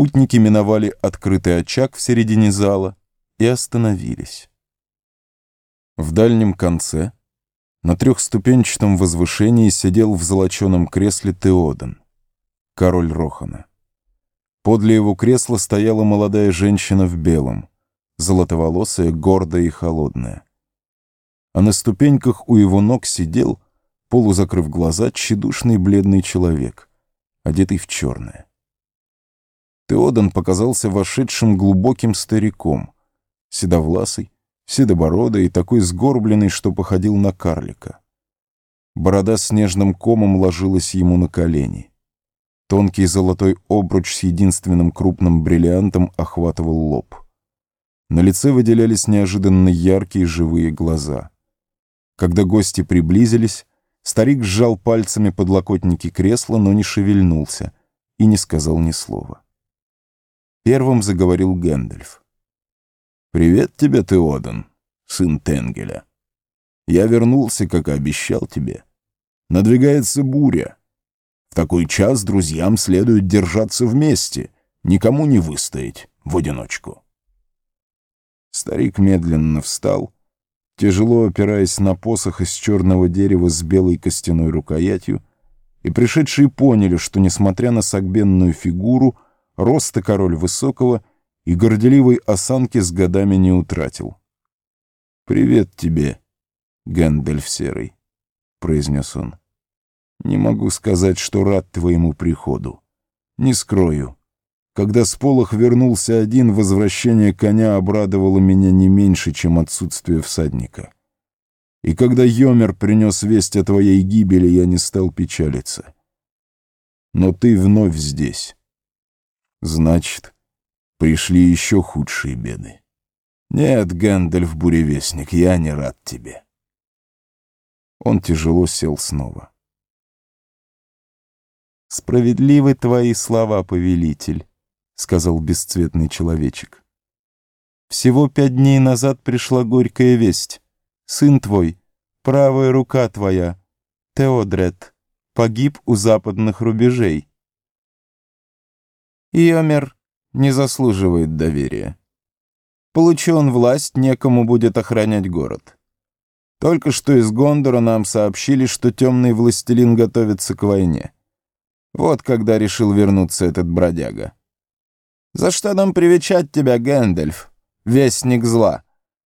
Путники миновали открытый очаг в середине зала и остановились. В дальнем конце, на трехступенчатом возвышении, сидел в золоченом кресле Теоден, король Рохана. Подле его кресла стояла молодая женщина в белом, золотоволосая, гордая и холодная. А на ступеньках у его ног сидел, полузакрыв глаза, тщедушный бледный человек, одетый в черное. Теодан показался вошедшим глубоким стариком, седовласый, седобородый и такой сгорбленный, что походил на карлика. Борода снежным комом ложилась ему на колени. Тонкий золотой обруч с единственным крупным бриллиантом охватывал лоб. На лице выделялись неожиданно яркие живые глаза. Когда гости приблизились, старик сжал пальцами подлокотники кресла, но не шевельнулся и не сказал ни слова. Первым заговорил Гэндальф. «Привет тебе, Теодан, сын Тенгеля. Я вернулся, как и обещал тебе. Надвигается буря. В такой час друзьям следует держаться вместе, никому не выстоять в одиночку». Старик медленно встал, тяжело опираясь на посох из черного дерева с белой костяной рукоятью, и пришедшие поняли, что, несмотря на согбенную фигуру, роста король высокого и горделивой осанки с годами не утратил. «Привет тебе, Гэндальф Серый», — произнес он. «Не могу сказать, что рад твоему приходу. Не скрою. Когда с полох вернулся один, возвращение коня обрадовало меня не меньше, чем отсутствие всадника. И когда Йомер принес весть о твоей гибели, я не стал печалиться. Но ты вновь здесь». Значит, пришли еще худшие беды. Нет, Гэндальф Буревестник, я не рад тебе. Он тяжело сел снова. «Справедливы твои слова, повелитель», — сказал бесцветный человечек. «Всего пять дней назад пришла горькая весть. Сын твой, правая рука твоя, Теодред, погиб у западных рубежей. Йомер не заслуживает доверия. Получи он власть, некому будет охранять город. Только что из Гондора нам сообщили, что темный властелин готовится к войне. Вот когда решил вернуться этот бродяга. За что нам привечать тебя, Гэндальф, вестник зла?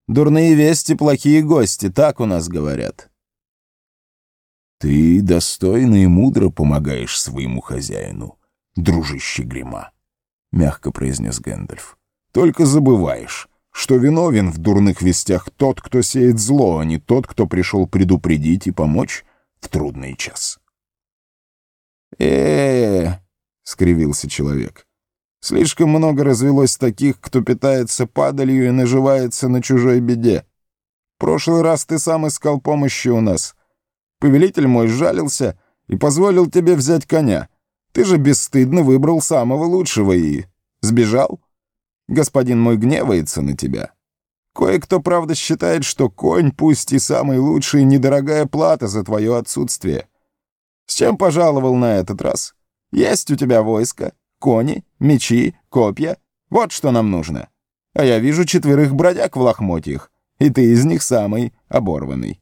Дурные вести, плохие гости, так у нас говорят. Ты достойно и мудро помогаешь своему хозяину, дружище Грима мягко произнес Гэндальф. «Только забываешь, что виновен в дурных вестях тот, кто сеет зло, а не тот, кто пришел предупредить и помочь в трудный час». «Э-э-э», скривился человек. «Слишком много развелось таких, кто питается падалью и наживается на чужой беде. В прошлый раз ты сам искал помощи у нас. Повелитель мой жалился и позволил тебе взять коня». Ты же бесстыдно выбрал самого лучшего и... сбежал? Господин мой гневается на тебя. Кое-кто, правда, считает, что конь, пусть и самый лучший, недорогая плата за твое отсутствие. С чем пожаловал на этот раз? Есть у тебя войско, кони, мечи, копья. Вот что нам нужно. А я вижу четверых бродяг в лохмотьях, и ты из них самый оборванный.